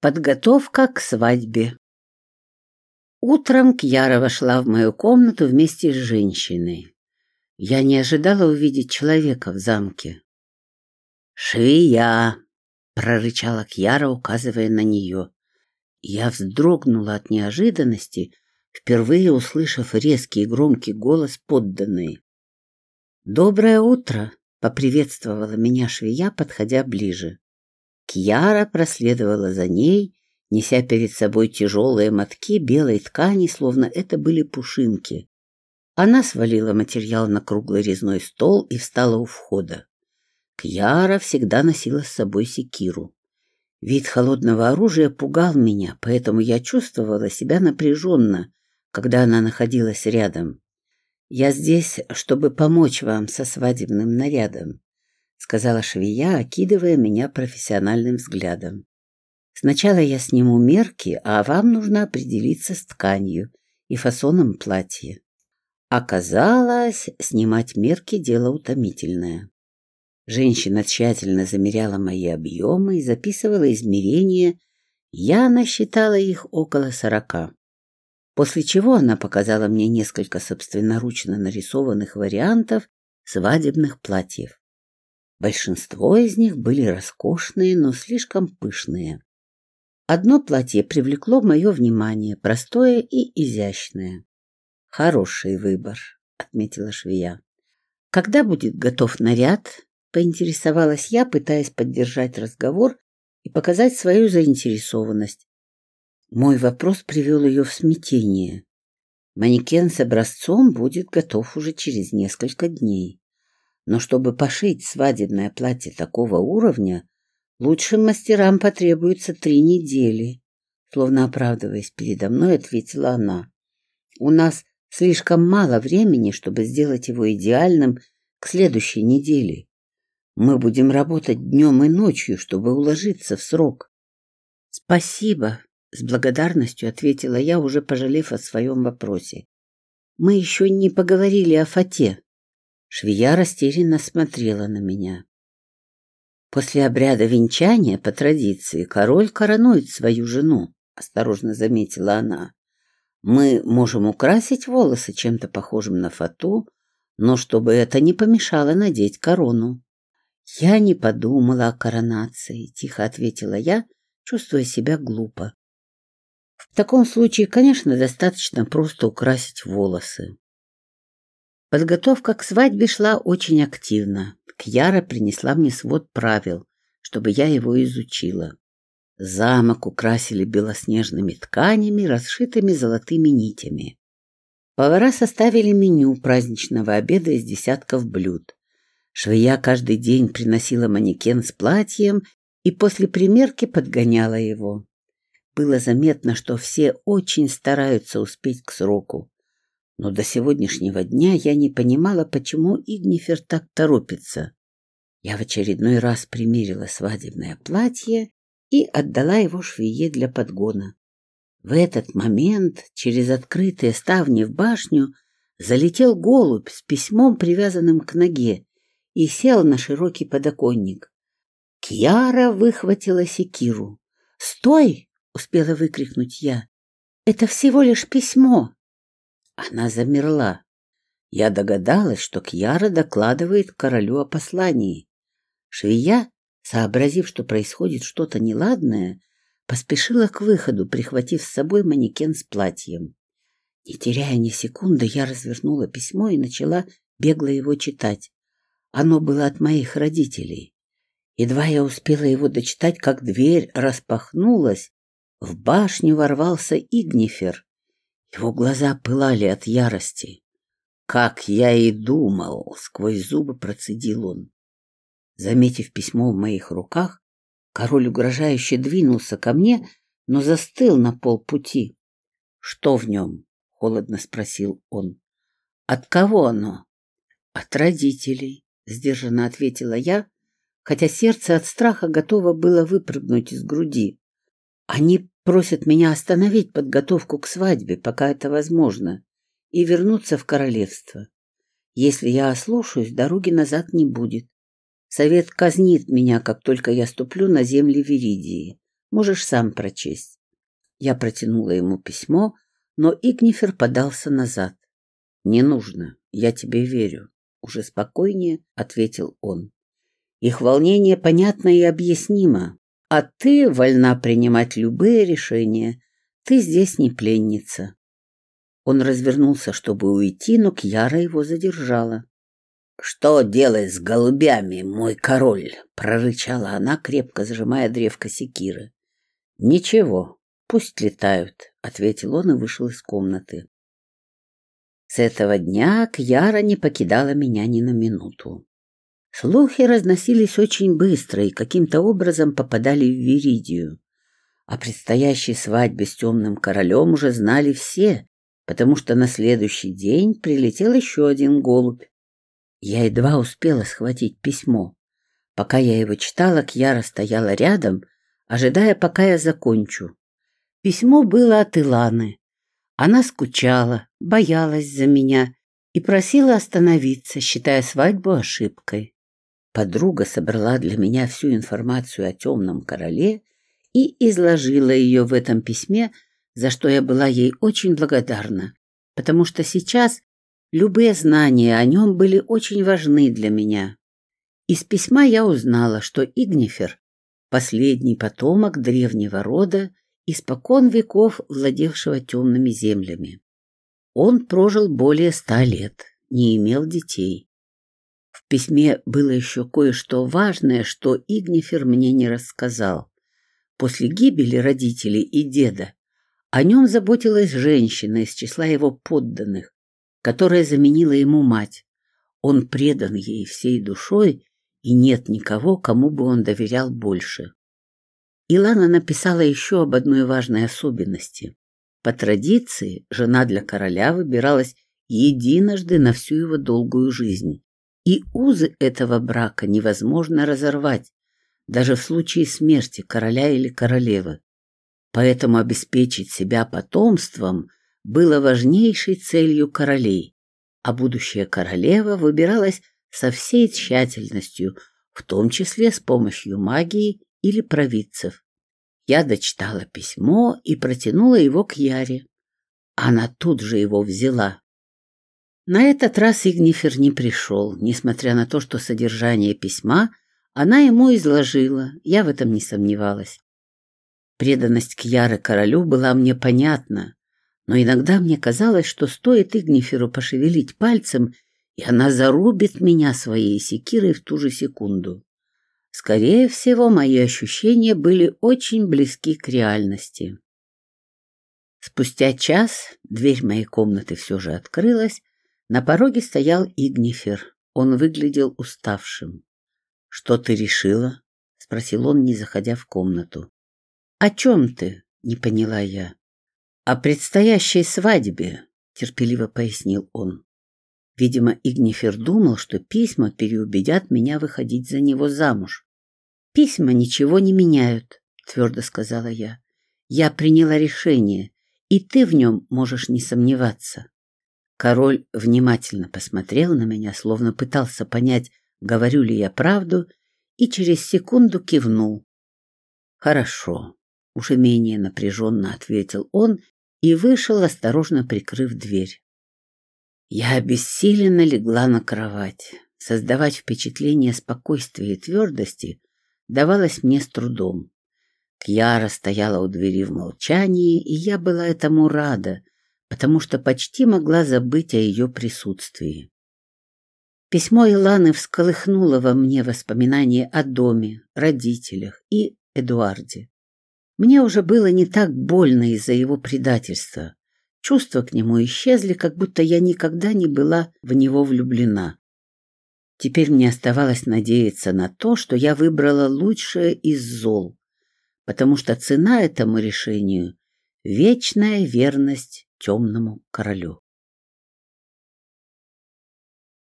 Подготовка к свадьбе. Утром Кьяра вошла в мою комнату вместе с женщиной. Я не ожидала увидеть человека в замке. «Швея!» — прорычала Кьяра, указывая на нее. Я вздрогнула от неожиданности, впервые услышав резкий и громкий голос подданной. «Доброе утро!» — поприветствовала меня швея, подходя ближе. Кьяра проследовала за ней, неся перед собой тяжелые мотки белой ткани, словно это были пушинки. Она свалила материал на круглый резной стол и встала у входа. Кьяра всегда носила с собой секиру. Вид холодного оружия пугал меня, поэтому я чувствовала себя напряженно, когда она находилась рядом. «Я здесь, чтобы помочь вам со свадебным нарядом», — сказала швея, окидывая меня профессиональным взглядом. «Сначала я сниму мерки, а вам нужно определиться с тканью и фасоном платья». Оказалось, снимать мерки — дело утомительное. Женщина тщательно замеряла мои объемы и записывала измерения. Я насчитала их около сорока. После чего она показала мне несколько собственноручно нарисованных вариантов свадебных платьев. Большинство из них были роскошные, но слишком пышные. Одно платье привлекло мое внимание, простое и изящное. «Хороший выбор», — отметила швея. «Когда будет готов наряд?» — поинтересовалась я, пытаясь поддержать разговор и показать свою заинтересованность. Мой вопрос привел ее в смятение. Манекен с образцом будет готов уже через несколько дней. Но чтобы пошить свадебное платье такого уровня, лучшим мастерам потребуется три недели. Словно оправдываясь передо мной, ответила она. У нас слишком мало времени, чтобы сделать его идеальным к следующей неделе. Мы будем работать днем и ночью, чтобы уложиться в срок. Спасибо, с благодарностью ответила я, уже пожалев о своем вопросе. Мы еще не поговорили о фате. Швея растерянно смотрела на меня. После обряда венчания, по традиции, король коронует свою жену, осторожно заметила она. Мы можем украсить волосы чем-то похожим на фату, но чтобы это не помешало надеть корону. Я не подумала о коронации, тихо ответила я, чувствуя себя глупо. В таком случае, конечно, достаточно просто украсить волосы. Подготовка к свадьбе шла очень активно. Кьяра принесла мне свод правил, чтобы я его изучила. Замок украсили белоснежными тканями, расшитыми золотыми нитями. Повара составили меню праздничного обеда из десятков блюд. Швея каждый день приносила манекен с платьем и после примерки подгоняла его. Было заметно, что все очень стараются успеть к сроку. Но до сегодняшнего дня я не понимала, почему Игнифер так торопится. Я в очередной раз примерила свадебное платье и отдала его швее для подгона. В этот момент через открытые ставни в башню залетел голубь с письмом, привязанным к ноге, и сел на широкий подоконник. Кьяра выхватила секиру. «Стой!» — успела выкрикнуть я. «Это всего лишь письмо!» Она замерла. Я догадалась, что Кьяра докладывает королю о послании. Швея, сообразив, что происходит что-то неладное, поспешила к выходу, прихватив с собой манекен с платьем. Не теряя ни секунды, я развернула письмо и начала бегло его читать. Оно было от моих родителей. Едва я успела его дочитать, как дверь распахнулась. В башню ворвался Игнифер. Его глаза пылали от ярости. «Как я и думал!» — сквозь зубы процедил он. Заметив письмо в моих руках, король угрожающе двинулся ко мне, но застыл на полпути. «Что в нем?» — холодно спросил он. «От кого оно?» «От родителей», — сдержанно ответила я, хотя сердце от страха готово было выпрыгнуть из груди. Они просят меня остановить подготовку к свадьбе, пока это возможно, и вернуться в королевство. Если я ослушаюсь, дороги назад не будет. Совет казнит меня, как только я ступлю на земли Веридии. Можешь сам прочесть. Я протянула ему письмо, но Игнифер подался назад. «Не нужно, я тебе верю», — уже спокойнее ответил он. «Их волнение понятно и объяснимо, а ты вольна принимать любые решения. Ты здесь не пленница». Он развернулся, чтобы уйти, но Кьяра его задержала. «Что делать с голубями, мой король?» — прорычала она, крепко сжимая древко секиры. «Ничего, пусть летают», — ответил он и вышел из комнаты. С этого дня Кьяра не покидала меня ни на минуту. Слухи разносились очень быстро и каким-то образом попадали в Виридию. О предстоящей свадьбе с темным королем уже знали все, потому что на следующий день прилетел еще один голубь. Я едва успела схватить письмо. Пока я его читала, Кьяра стояла рядом — ожидая, пока я закончу. Письмо было от Иланы. Она скучала, боялась за меня и просила остановиться, считая свадьбу ошибкой. Подруга собрала для меня всю информацию о темном короле и изложила ее в этом письме, за что я была ей очень благодарна, потому что сейчас любые знания о нем были очень важны для меня. Из письма я узнала, что Игнифер последний потомок древнего рода, испокон веков владевшего темными землями. Он прожил более ста лет, не имел детей. В письме было еще кое-что важное, что Игнифер мне не рассказал. После гибели родителей и деда о нем заботилась женщина из числа его подданных, которая заменила ему мать. Он предан ей всей душой и нет никого, кому бы он доверял больше. Илана написала еще об одной важной особенности. По традиции, жена для короля выбиралась единожды на всю его долгую жизнь, и узы этого брака невозможно разорвать, даже в случае смерти короля или королевы. Поэтому обеспечить себя потомством было важнейшей целью королей, а будущая королева выбиралась со всей тщательностью, в том числе с помощью магии или провидцев. Я дочитала письмо и протянула его к Яре. Она тут же его взяла. На этот раз Игнифер не пришел, несмотря на то, что содержание письма она ему изложила, я в этом не сомневалась. Преданность к Яре королю была мне понятна, но иногда мне казалось, что стоит Игниферу пошевелить пальцем, и она зарубит меня своей секирой в ту же секунду. Скорее всего, мои ощущения были очень близки к реальности. Спустя час дверь моей комнаты все же открылась. На пороге стоял Игнифер. Он выглядел уставшим. «Что ты решила?» — спросил он, не заходя в комнату. «О чем ты?» — не поняла я. «О предстоящей свадьбе», — терпеливо пояснил он. Видимо, Игнифер думал, что письма переубедят меня выходить за него замуж. «Письма ничего не меняют», — твердо сказала я. «Я приняла решение, и ты в нем можешь не сомневаться». Король внимательно посмотрел на меня, словно пытался понять, говорю ли я правду, и через секунду кивнул. «Хорошо», — уже менее напряженно ответил он и вышел, осторожно прикрыв дверь. Я обессиленно легла на кровать. Создавать впечатление спокойствия и твердости давалось мне с трудом. Кьяра стояла у двери в молчании, и я была этому рада, потому что почти могла забыть о ее присутствии. Письмо Иланы всколыхнуло во мне воспоминания о доме, родителях и Эдуарде. Мне уже было не так больно из-за его предательства. Чувства к нему исчезли, как будто я никогда не была в него влюблена. Теперь мне оставалось надеяться на то, что я выбрала лучшее из зол, потому что цена этому решению — вечная верность темному королю.